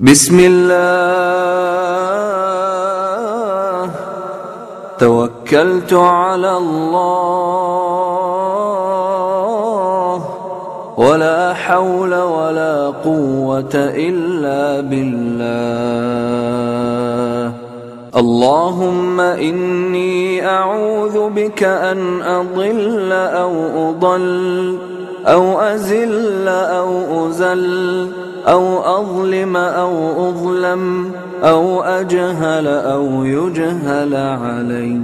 بسم الله. توكلت على الله. ولا حول ولا قوة إلا بالله. اللهم إني أعوذ بك أن أضل أو أضل أو أزل أو أزل أو أظلم أو أظلم أو أجهل أو يجهل علي.